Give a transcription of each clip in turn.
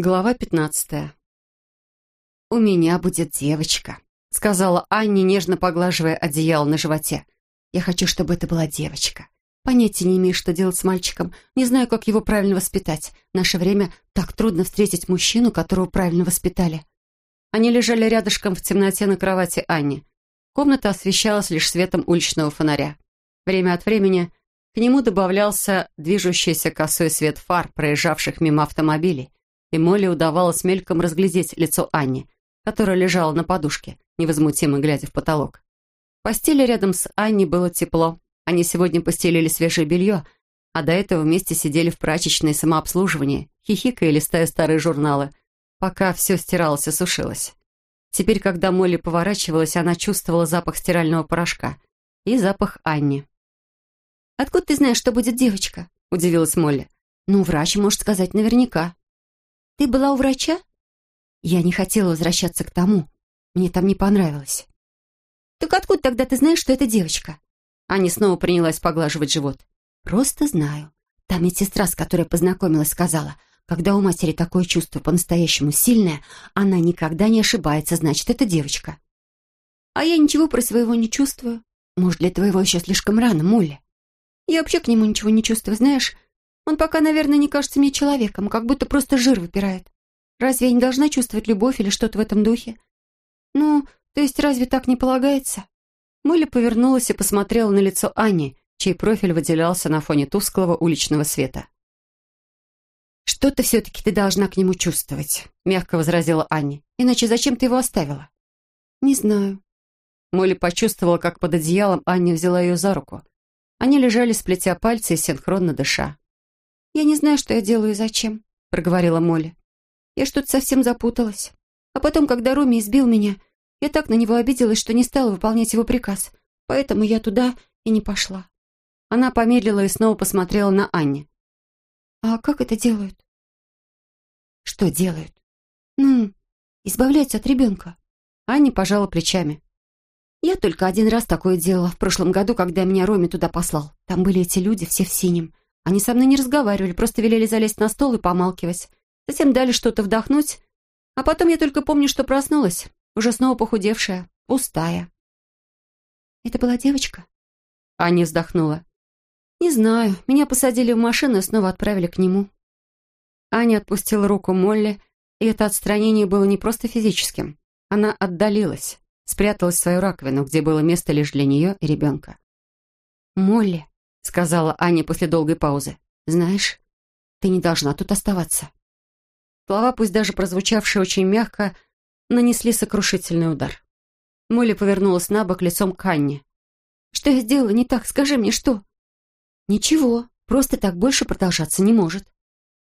Глава пятнадцатая. «У меня будет девочка», — сказала Анне, нежно поглаживая одеяло на животе. «Я хочу, чтобы это была девочка. Понятия не имею, что делать с мальчиком. Не знаю, как его правильно воспитать. В наше время так трудно встретить мужчину, которого правильно воспитали». Они лежали рядышком в темноте на кровати Анни. Комната освещалась лишь светом уличного фонаря. Время от времени к нему добавлялся движущийся косой свет фар, проезжавших мимо автомобилей, и Молли удавалось мельком разглядеть лицо Анни, которая лежала на подушке, невозмутимо глядя в потолок. В постели рядом с Анни было тепло. Они сегодня постелили свежее белье, а до этого вместе сидели в прачечной самообслуживании, хихикая листая старые журналы, пока все стиралось и сушилось. Теперь, когда Молли поворачивалась, она чувствовала запах стирального порошка и запах Анни. «Откуда ты знаешь, что будет девочка?» — удивилась Молли. «Ну, врач может сказать наверняка». «Ты была у врача?» «Я не хотела возвращаться к тому. Мне там не понравилось». «Так откуда тогда ты знаешь, что это девочка?» Аня снова принялась поглаживать живот. «Просто знаю. Там медсестра, с которой познакомилась, сказала, когда у матери такое чувство по-настоящему сильное, она никогда не ошибается, значит, это девочка». «А я ничего про своего не чувствую. Может, для твоего еще слишком рано, Молли?» Я вообще к нему ничего не чувствую, знаешь? Он пока, наверное, не кажется мне человеком, как будто просто жир выпирает. Разве я не должна чувствовать любовь или что-то в этом духе? Ну, то есть разве так не полагается?» Молли повернулась и посмотрела на лицо Ани, чей профиль выделялся на фоне тусклого уличного света. «Что-то все-таки ты должна к нему чувствовать», — мягко возразила Анни. «Иначе зачем ты его оставила?» «Не знаю». Молли почувствовала, как под одеялом Анни взяла ее за руку. Они лежали, сплетя пальцы и синхронно дыша. «Я не знаю, что я делаю и зачем», — проговорила Молли. «Я что-то совсем запуталась. А потом, когда Роми избил меня, я так на него обиделась, что не стала выполнять его приказ. Поэтому я туда и не пошла». Она помедлила и снова посмотрела на Анне. «А как это делают?» «Что делают?» «Ну, избавляются от ребенка». Аня пожала плечами. Я только один раз такое делала в прошлом году, когда меня Роме туда послал. Там были эти люди, все в синем. Они со мной не разговаривали, просто велели залезть на стол и помалкивать. Затем дали что-то вдохнуть. А потом я только помню, что проснулась, уже снова похудевшая, пустая. «Это была девочка?» Аня вздохнула. «Не знаю. Меня посадили в машину и снова отправили к нему». Аня отпустила руку Молли, и это отстранение было не просто физическим. Она отдалилась спряталась в свою раковину, где было место лишь для нее и ребенка. «Молли», — сказала Аня после долгой паузы, — «знаешь, ты не должна тут оставаться». Слова, пусть даже прозвучавшие очень мягко, нанесли сокрушительный удар. Молли повернулась на бок лицом к Анне. «Что я сделала не так? Скажи мне, что?» «Ничего, просто так больше продолжаться не может».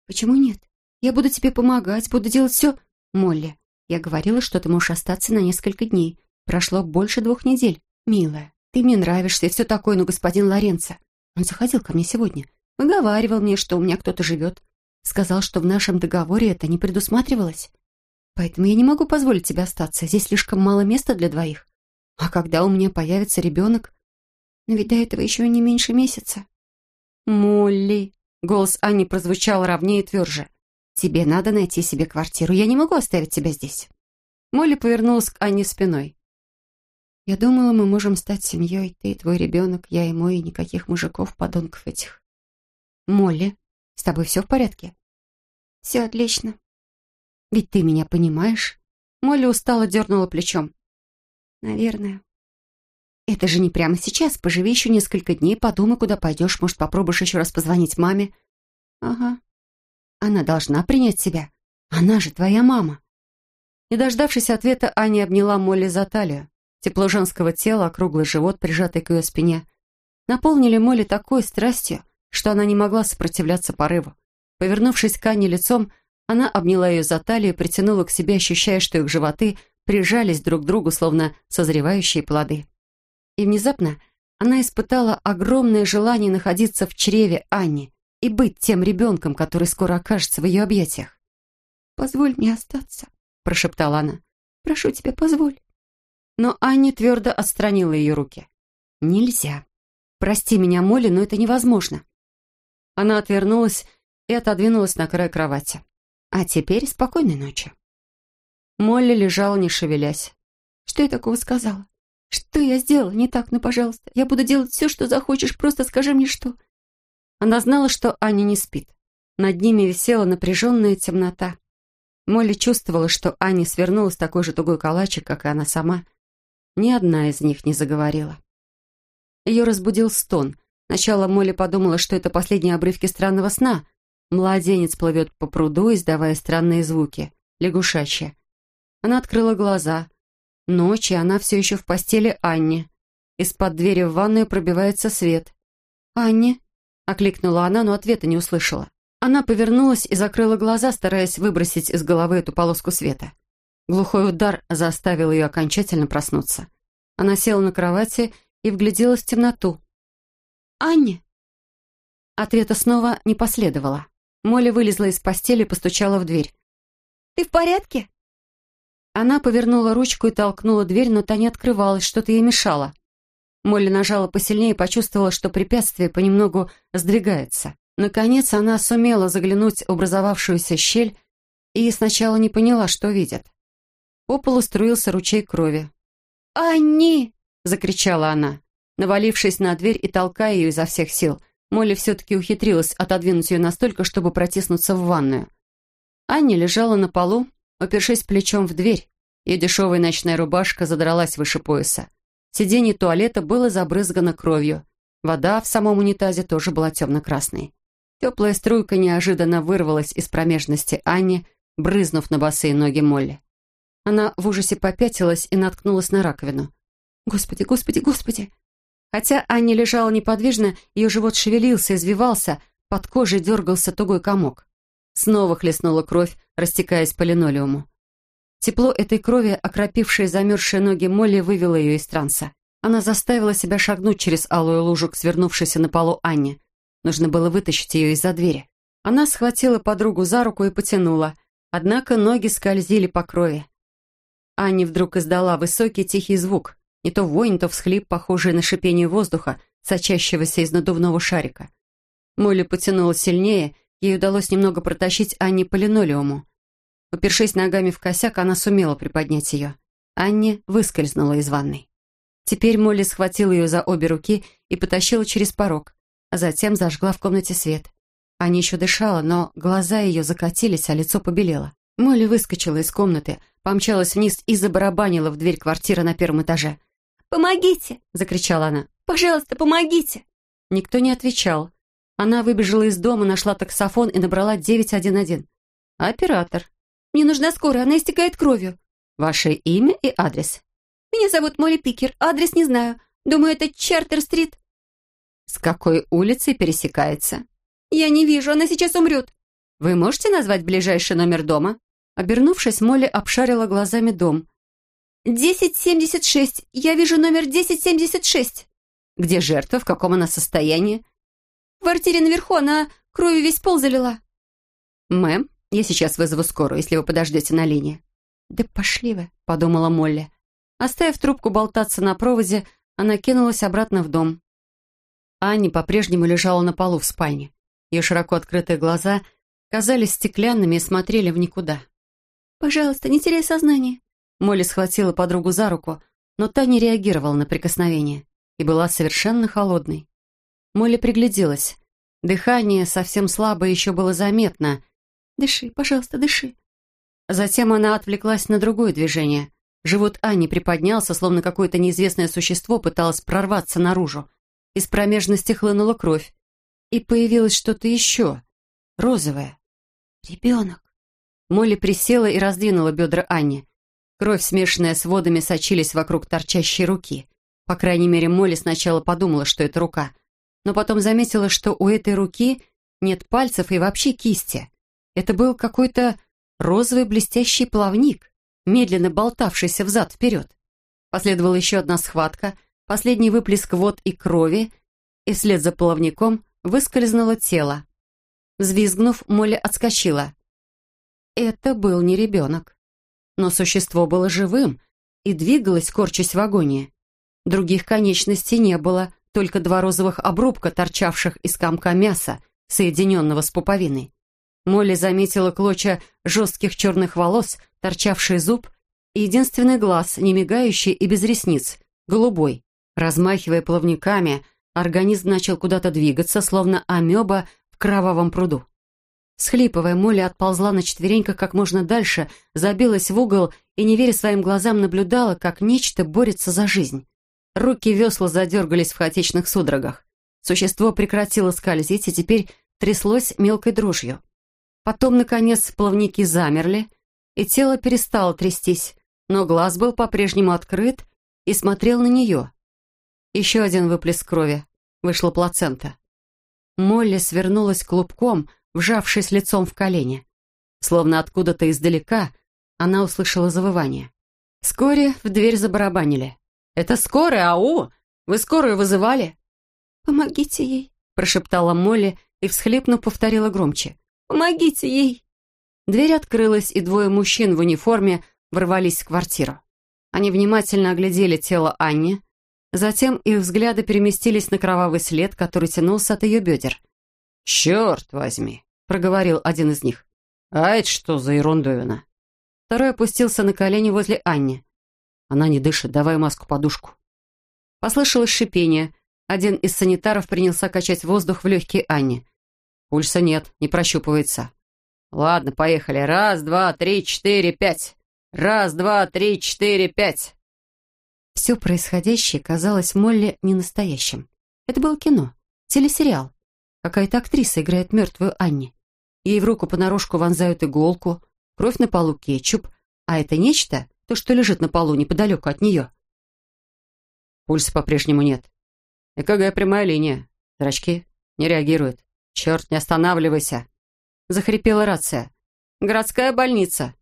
«Почему нет? Я буду тебе помогать, буду делать все...» «Молли, я говорила, что ты можешь остаться на несколько дней. Прошло больше двух недель. Милая, ты мне нравишься и все такое, но господин Лоренцо... Он заходил ко мне сегодня. Выговаривал мне, что у меня кто-то живет. Сказал, что в нашем договоре это не предусматривалось. Поэтому я не могу позволить тебе остаться. Здесь слишком мало места для двоих. А когда у меня появится ребенок... Но ведь до этого еще не меньше месяца. Молли... Голос Ани прозвучал ровнее и тверже. «Тебе надо найти себе квартиру. Я не могу оставить тебя здесь». Молли повернулась к Анне спиной. Я думала, мы можем стать семьей. Ты твой ребенок, я и мой, и никаких мужиков, подонков этих. Молли, с тобой все в порядке? Все отлично. Ведь ты меня понимаешь? Молли устало дернула плечом. Наверное. Это же не прямо сейчас. Поживи еще несколько дней, подумай, куда пойдешь. Может, попробуешь еще раз позвонить маме? Ага. Она должна принять себя. Она же твоя мама. Не дождавшись ответа, Аня обняла Молли за талию. Тепло женского тела, округлый живот, прижатый к ее спине, наполнили Молли такой страстью, что она не могла сопротивляться порыву. Повернувшись к Анне лицом, она обняла ее за талию и притянула к себе, ощущая, что их животы прижались друг к другу, словно созревающие плоды. И внезапно она испытала огромное желание находиться в чреве Анни и быть тем ребенком, который скоро окажется в ее объятиях. «Позволь мне остаться», — прошептала она. «Прошу тебя, позволь». Но Анни твердо отстранила ее руки. «Нельзя. Прости меня, Молли, но это невозможно». Она отвернулась и отодвинулась на край кровати. А теперь спокойной ночи». Молли лежала, не шевелясь. «Что я такого сказала? Что я сделала не так? Ну, пожалуйста, я буду делать все, что захочешь, просто скажи мне, что...» Она знала, что Аня не спит. Над ними висела напряженная темнота. Молли чувствовала, что Аня свернулась такой же тугой калачик, как и она сама. Ни одна из них не заговорила. Ее разбудил стон. Сначала Молли подумала, что это последние обрывки странного сна. Младенец плывет по пруду, издавая странные звуки. Лягушачья. Она открыла глаза. Ночь, и она все еще в постели Анни. Из-под двери в ванную пробивается свет. «Анни?» — окликнула она, но ответа не услышала. Она повернулась и закрыла глаза, стараясь выбросить из головы эту полоску света. Глухой удар заставил ее окончательно проснуться. Она села на кровати и вгляделась в темноту. «Анни!» Ответа снова не последовало. Молли вылезла из постели и постучала в дверь. «Ты в порядке?» Она повернула ручку и толкнула дверь, но та не открывалась, что-то ей мешало. Молли нажала посильнее и почувствовала, что препятствие понемногу сдвигается. Наконец она сумела заглянуть в образовавшуюся щель и сначала не поняла, что видит. По полу струился ручей крови. «Анни!» — закричала она. Навалившись на дверь и толкая ее изо всех сил, Молли все-таки ухитрилась отодвинуть ее настолько, чтобы протиснуться в ванную. Анни лежала на полу, опершись плечом в дверь. Ее дешевая ночная рубашка задралась выше пояса. Сиденье туалета было забрызгано кровью. Вода в самом унитазе тоже была темно-красной. Теплая струйка неожиданно вырвалась из промежности Анни, брызнув на босые ноги Молли. Она в ужасе попятилась и наткнулась на раковину. «Господи, господи, господи!» Хотя Анни лежала неподвижно, ее живот шевелился, извивался, под кожей дергался тугой комок. Снова хлестнула кровь, растекаясь по линолеуму. Тепло этой крови, окропившее замерзшие ноги Молли, вывело ее из транса. Она заставила себя шагнуть через алую лужу к свернувшейся на полу Анне. Нужно было вытащить ее из-за двери. Она схватила подругу за руку и потянула, однако ноги скользили по крови. Анни вдруг издала высокий тихий звук, не то вой, не то всхлип, похожий на шипение воздуха, сочащегося из надувного шарика. Молли потянула сильнее, ей удалось немного протащить Анни по линолеуму. Упершись ногами в косяк, она сумела приподнять ее. Анни выскользнула из ванной. Теперь Молли схватила ее за обе руки и потащила через порог а затем зажгла в комнате свет. Аня еще дышала, но глаза ее закатились, а лицо побелело. Молли выскочила из комнаты, помчалась вниз и забарабанила в дверь квартиры на первом этаже. «Помогите!» — закричала она. «Пожалуйста, помогите!» Никто не отвечал. Она выбежала из дома, нашла таксофон и набрала 911. «Оператор». «Мне нужна скорая, она истекает кровью». «Ваше имя и адрес?» «Меня зовут Молли Пикер, адрес не знаю. Думаю, это Чартер-стрит». «С какой улицей пересекается?» «Я не вижу, она сейчас умрет». «Вы можете назвать ближайший номер дома?» Обернувшись, Молли обшарила глазами дом. «1076. Я вижу номер 1076». «Где жертва? В каком она состоянии?» «В квартире наверху. Она кровью весь пол залила». «Мэм, я сейчас вызову скорую, если вы подождете на линии». «Да пошли вы», — подумала Молли. Оставив трубку болтаться на проводе, она кинулась обратно в дом. Аня по-прежнему лежала на полу в спальне. Ее широко открытые глаза казались стеклянными и смотрели в никуда. «Пожалуйста, не теряй сознание». Молли схватила подругу за руку, но та не реагировала на прикосновение и была совершенно холодной. Молли пригляделась. Дыхание совсем слабое еще было заметно. «Дыши, пожалуйста, дыши». Затем она отвлеклась на другое движение. Живот Ани приподнялся, словно какое-то неизвестное существо пыталось прорваться наружу. Из промежности хлынула кровь. И появилось что-то еще. Розовое. Ребенок. Молли присела и раздвинула бедра Анни. Кровь, смешанная с водами, сочились вокруг торчащей руки. По крайней мере, Молли сначала подумала, что это рука. Но потом заметила, что у этой руки нет пальцев и вообще кисти. Это был какой-то розовый блестящий плавник, медленно болтавшийся взад-вперед. Последовала еще одна схватка — Последний выплеск вод и крови, и вслед за плавником выскользнуло тело. Взвизгнув, Молли отскочила. Это был не ребенок. Но существо было живым и двигалось, корчась в агонии. Других конечностей не было, только два розовых обрубка, торчавших из комка мяса, соединенного с пуповиной. Молли заметила клочья жестких черных волос, торчавший зуб и единственный глаз, не мигающий и без ресниц, голубой. Размахивая плавниками, организм начал куда-то двигаться, словно амеба в кровавом пруду. Схлипывая, Молли отползла на четвереньках как можно дальше, забилась в угол и, не веря своим глазам, наблюдала, как нечто борется за жизнь. Руки весла задергались в хаотичных судорогах. Существо прекратило скользить и теперь тряслось мелкой дрожью. Потом, наконец, плавники замерли, и тело перестало трястись, но глаз был по-прежнему открыт и смотрел на нее. Еще один выплеск крови. Вышла плацента. Молли свернулась клубком, вжавшись лицом в колени. Словно откуда-то издалека она услышала завывание. Вскоре в дверь забарабанили. «Это скорая, ау! Вы скорую вызывали?» «Помогите ей», — прошептала Молли и, всхлипнув, повторила громче. «Помогите ей!» Дверь открылась, и двое мужчин в униформе ворвались в квартиру. Они внимательно оглядели тело Анни, затем их взгляды переместились на кровавый след, который тянулся от ее бедер. «Черт возьми!» — проговорил один из них. «А это что за ерундовина?» Второй опустился на колени возле Анни. «Она не дышит, давай маску-подушку». Послышалось шипение. Один из санитаров принялся качать воздух в легкие Анни. Пульса нет, не прощупывается. «Ладно, поехали. Раз, два, три, четыре, пять. Раз, два, три, четыре, пять». Все происходящее казалось Молли ненастоящим. Это было кино, телесериал. Какая-то актриса играет мертвую Анни. Ей в руку понарошку вонзают иголку, кровь на полу кетчуп, а это нечто, то, что лежит на полу неподалеку от нее. Пульса по-прежнему нет. ЭКГ прямая линия. Зрачки не реагируют. Черт, не останавливайся. Захрипела рация. «Городская больница».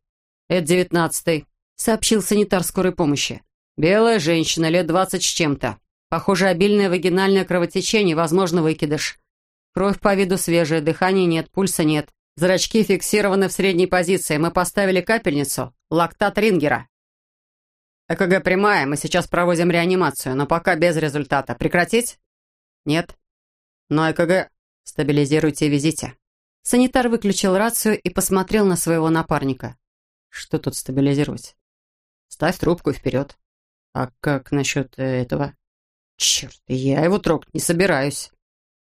«Это девятнадцатый», — сообщил санитар скорой помощи. «Белая женщина, лет двадцать с чем-то. Похоже, обильное вагинальное кровотечение, возможно, выкидыш. Кровь по виду свежая, дыхания нет, пульса нет. Зрачки фиксированы в средней позиции. Мы поставили капельницу. Лактат Рингера. ЭКГ прямая, мы сейчас проводим реанимацию, но пока без результата. Прекратить? Нет. Но ЭКГ... Стабилизируйте и везите. Санитар выключил рацию и посмотрел на своего напарника. Что тут стабилизировать? Ставь трубку вперед. А как насчет этого? Черт, я его трогать не собираюсь.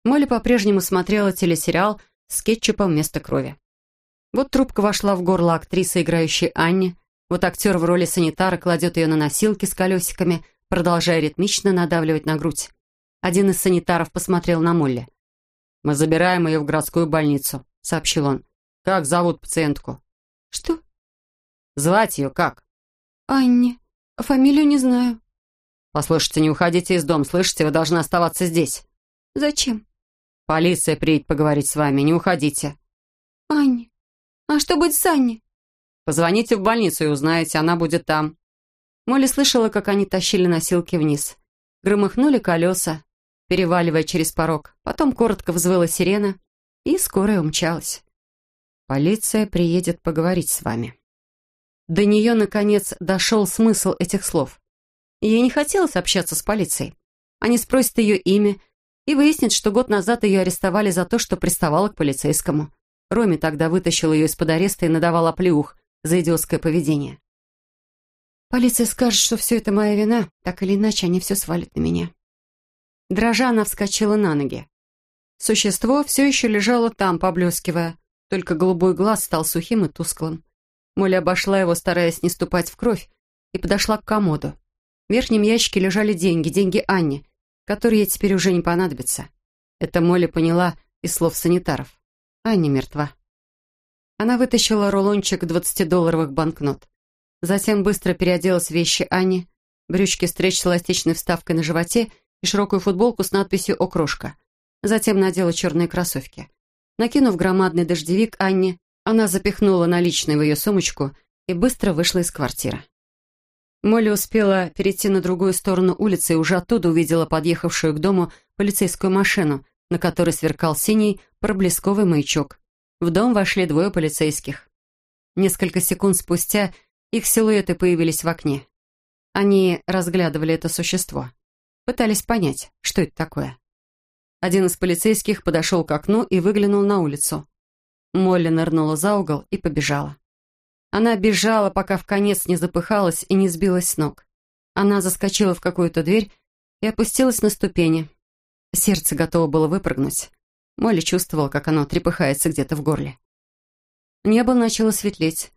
Молли по-прежнему смотрела телесериал с кетчупом вместо крови. Вот трубка вошла в горло актрисы, играющей Анне. Вот актер в роли санитара кладет ее на носилки с колесиками, продолжая ритмично надавливать на грудь. Один из санитаров посмотрел на Молли. «Мы забираем ее в городскую больницу», — сообщил он. «Как зовут пациентку?» «Что?» «Звать ее как?» «Анне. Фамилию не знаю». «Послушайте, не уходите из дома, слышите? Вы должны оставаться здесь». «Зачем?» «Полиция приедет поговорить с вами, не уходите». «Анне? А что будет с Анне?» «Позвоните в больницу и узнаете, она будет там». Молли слышала, как они тащили носилки вниз. Громыхнули колеса, переваливая через порог. Потом коротко взвыла сирена, и скорая умчалась. «Полиция приедет поговорить с вами». До нее, наконец, дошел смысл этих слов. Ей не хотелось общаться с полицией. Они спросят ее имя, и выяснит, что год назад ее арестовали за то, что приставала к полицейскому. Роми тогда вытащил ее из-под ареста и надавал оплеух за идиотское поведение. Полиция скажет, что все это моя вина, так или иначе они все свалят на меня. Дрожа она вскочила на ноги. Существо все еще лежало там, поблескивая, только голубой глаз стал сухим и тусклым. Молли обошла его, стараясь не ступать в кровь, и подошла к комоду. В верхнем ящике лежали деньги, деньги Анни, которые теперь уже не понадобятся. Это Молли поняла из слов санитаров. Аня мертва. Она вытащила рулончик 20-долларовых банкнот. Затем быстро переоделась в вещи Ани, брючки стретч с эластичной вставкой на животе и широкую футболку с надписью «Окрошка». Затем надела черные кроссовки. Накинув громадный дождевик Анне, она запихнула наличные в ее сумочку и быстро вышла из квартиры. Молли успела перейти на другую сторону улицы и уже оттуда увидела подъехавшую к дому полицейскую машину, на которой сверкал синий проблесковый маячок. В дом вошли двое полицейских. Несколько секунд спустя их силуэты появились в окне. Они разглядывали это существо. Пытались понять, что это такое. Один из полицейских подошел к окну и выглянул на улицу. Молли нырнула за угол и побежала. Она бежала, пока в конец не запыхалась и не сбилась с ног. Она заскочила в какую-то дверь и опустилась на ступени. Сердце готово было выпрыгнуть. Молли чувствовала, как оно трепыхается где-то в горле. Небо начало светлеть.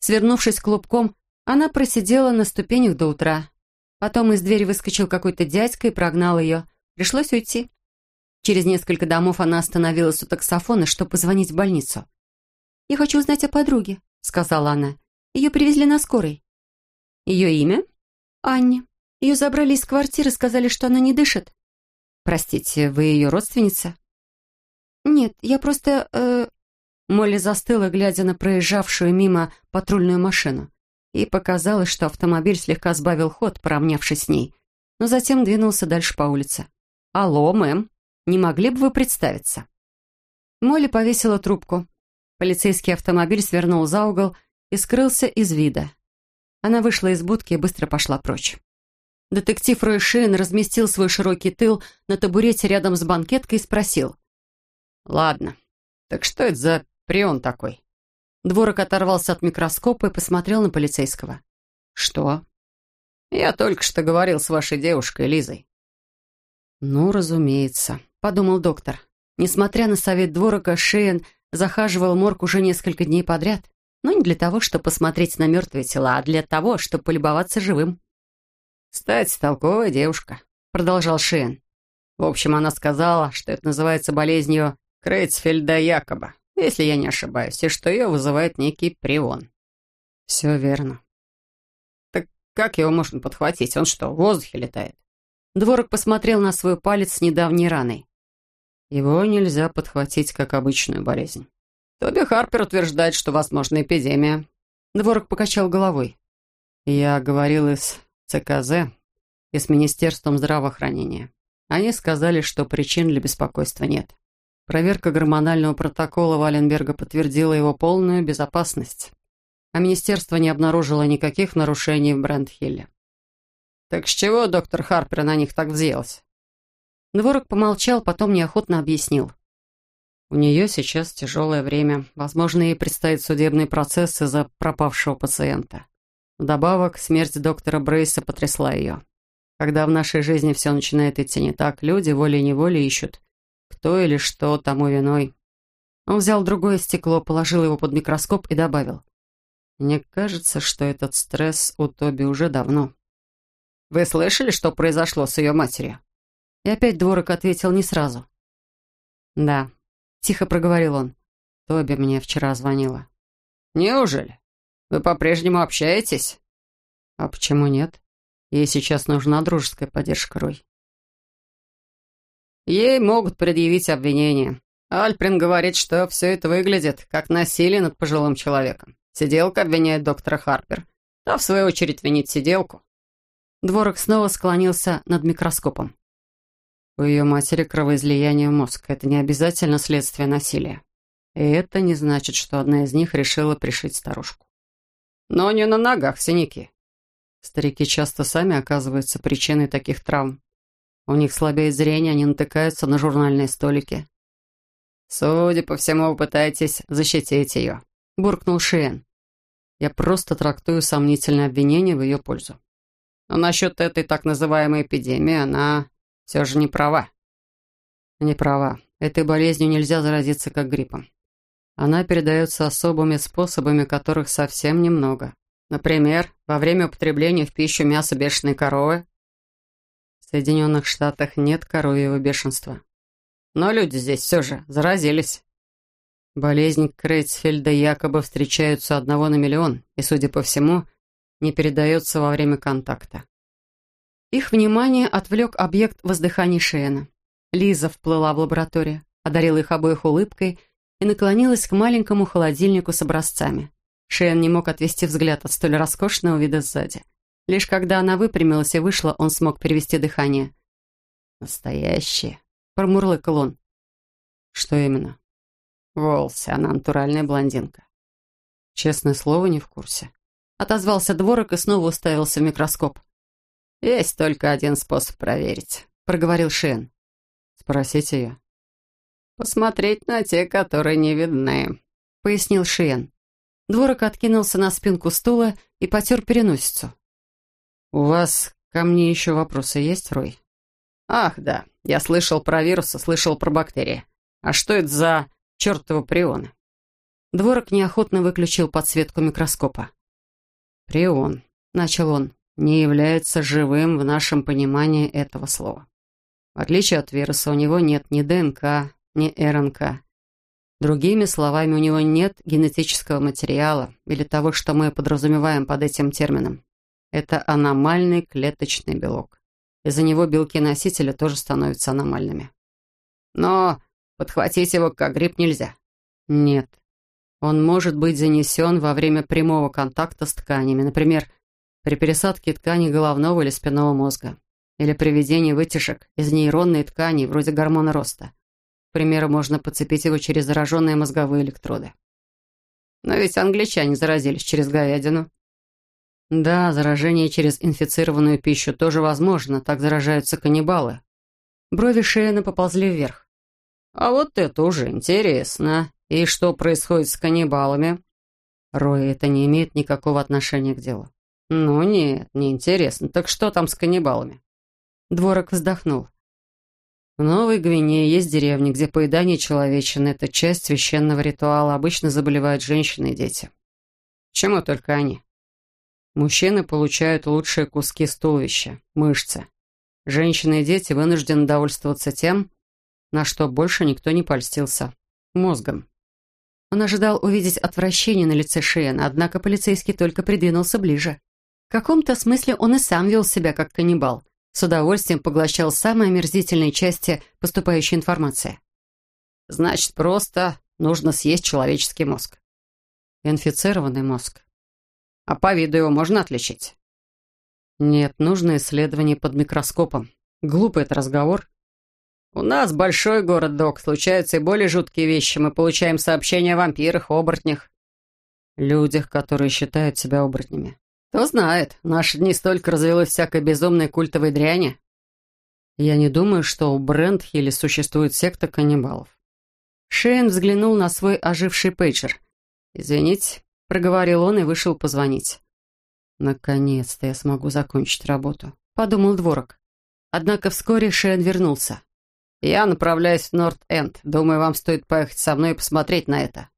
Свернувшись клубком, она просидела на ступенях до утра. Потом из двери выскочил какой-то дядька и прогнал ее. Пришлось уйти. Через несколько домов она остановилась у таксофона, чтобы позвонить в больницу. «Я хочу узнать о подруге», — сказала она. «Ее привезли на скорой». «Ее имя?» «Анне. Ее забрали из квартиры, сказали, что она не дышит». «Простите, вы ее родственница?» «Нет, я просто...» э, Молли застыла, глядя на проезжавшую мимо патрульную машину. И показалось, что автомобиль слегка сбавил ход, поравнявшись с ней, но затем двинулся дальше по улице. «Алло, мэм, не могли бы вы представиться?» Молли повесила трубку. Полицейский автомобиль свернул за угол и скрылся из вида. Она вышла из будки и быстро пошла прочь. Детектив Рой Шейн разместил свой широкий тыл на табурете рядом с банкеткой и спросил. «Ладно, так что это за прион такой?» Дворок оторвался от микроскопа и посмотрел на полицейского. «Что?» «Я только что говорил с вашей девушкой Лизой». «Ну, разумеется», — подумал доктор. Несмотря на совет Дворока, Шейн захаживал морг уже несколько дней подряд, но не для того, чтобы посмотреть на мертвые тела, а для того, чтобы полюбоваться живым. «Кстати, толковая девушка», — продолжал Шейн. «В общем, она сказала, что это называется болезнью Крейцфельда Якоба если я не ошибаюсь, и что ее вызывает некий привон. Все верно. Так как его можно подхватить? Он что, в воздухе летает? Дворок посмотрел на свой палец с недавней раной. Его нельзя подхватить как обычную болезнь. Тоби Харпер утверждает, что возможна эпидемия. Дворок покачал головой. Я говорил из ЦКЗ и с Министерством здравоохранения. Они сказали, что причин для беспокойства нет. Проверка гормонального протокола Валенберга подтвердила его полную безопасность, а министерство не обнаружило никаких нарушений в Брандхилле. «Так с чего доктор Харпер на них так взъелся?» Дворок помолчал, потом неохотно объяснил. «У нее сейчас тяжелое время. Возможно, ей предстоит судебный процесс из-за пропавшего пациента. Вдобавок, смерть доктора Брейса потрясла ее. Когда в нашей жизни все начинает идти не так, люди волей-неволей ищут кто или что тому виной. Он взял другое стекло, положил его под микроскоп и добавил. «Мне кажется, что этот стресс у Тоби уже давно». «Вы слышали, что произошло с ее матерью?» И опять Дворок ответил не сразу. «Да», — тихо проговорил он. «Тоби мне вчера звонила». «Неужели? Вы по-прежнему общаетесь?» «А почему нет? Ей сейчас нужна дружеская поддержка, Рой. Ей могут предъявить обвинение. Альприн говорит, что все это выглядит как насилие над пожилым человеком. Сиделка обвиняет доктора Харпер. Та, в свою очередь, винит сиделку. Дворок снова склонился над микроскопом. У ее матери кровоизлияние в мозг. Это не обязательно следствие насилия. И это не значит, что одна из них решила пришить старушку. Но не на ногах синяки. Старики часто сами оказываются причиной таких травм. У них слабеет зрение, они натыкаются на журнальные столики. «Судя по всему, вы пытаетесь защитить ее», — буркнул Шиен. «Я просто трактую сомнительное обвинение в ее пользу. Но насчет этой так называемой эпидемии она все же не права». «Не права. Этой болезнью нельзя заразиться как гриппом. Она передается особыми способами, которых совсем немного. Например, во время употребления в пищу мяса бешеной коровы Соединенных Штатах нет коровьего бешенства. Но люди здесь все же заразились. Болезнь Крейцфельда якобы встречаются одного на миллион и, судя по всему, не передается во время контакта. Их внимание отвлек объект воздыхания Шиэна. Лиза вплыла в лабораторию, одарила их обоих улыбкой и наклонилась к маленькому холодильнику с образцами. Шиэн не мог отвести взгляд от столь роскошного вида сзади. Лишь когда она выпрямилась и вышла, он смог перевести дыхание. «Настоящие», — промурлыкал он. «Что именно?» «Волси, она натуральная блондинка». «Честное слово, не в курсе». Отозвался дворок и снова уставился в микроскоп. «Есть только один способ проверить», — проговорил Шен. «Спросите ее». «Посмотреть на те, которые не видны». — пояснил Шиен. Дворок откинулся на спинку стула и потер переносицу. «У вас ко мне еще вопросы есть, Рой?» «Ах, да. Я слышал про вирусы, слышал про бактерии. А что это за чертовы прионы?» Дворок неохотно выключил подсветку микроскопа. «Прион», — начал он, — «не является живым в нашем понимании этого слова. В отличие от вируса, у него нет ни ДНК, ни РНК. Другими словами, у него нет генетического материала или того, что мы подразумеваем под этим термином. Это аномальный клеточный белок. Из-за него белки носителя тоже становятся аномальными. Но подхватить его как грипп нельзя. Нет. Он может быть занесен во время прямого контакта с тканями, например, при пересадке тканей головного или спинного мозга или при введении вытяжек из нейронной ткани, вроде гормона роста. К примеру, можно подцепить его через зараженные мозговые электроды. Но ведь англичане заразились через говядину. Да, заражение через инфицированную пищу тоже возможно, так заражаются каннибалы. Брови Шейна поползли вверх. А вот это уже интересно. И что происходит с каннибалами? Рой, это не имеет никакого отношения к делу. Ну нет, не интересно. Так что там с каннибалами? Дворок вздохнул. В Новой Гвинее есть деревни, где поедание человечины – это часть священного ритуала. Обычно заболевают женщины и дети. Чему только они? Мужчины получают лучшие куски с туловища, мышцы. Женщины и дети вынуждены довольствоваться тем, на что больше никто не польстился – мозгом. Он ожидал увидеть отвращение на лице Шиена, однако полицейский только придвинулся ближе. В каком-то смысле он и сам вел себя как каннибал – с удовольствием поглощал самые омерзительные части поступающей информации. Значит, просто нужно съесть человеческий мозг. Инфицированный мозг. А по виду его можно отличить? Нет, нужно исследование под микроскопом. Глупый это разговор. У нас большой город, док. Случаются и более жуткие вещи. Мы получаем сообщения о вампирах, оборотнях. Людях, которые считают себя оборотнями. Кто знает, наши дни столько развелось всякой безумной культовой дряни. Я не думаю, что у Брентхилли существует секта каннибалов. Шейн взглянул на свой оживший пейджер. «Извините», — проговорил он и вышел позвонить. «Наконец-то я смогу закончить работу», — подумал Дворок. Однако вскоре Шейн вернулся. «Я направляюсь в Норт-Энд. Думаю, вам стоит поехать со мной и посмотреть на это».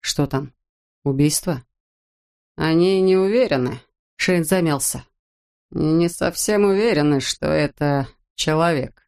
«Что там? Убийство?» «Они не уверены», Шейн замялся. «Не совсем уверены, что это человек».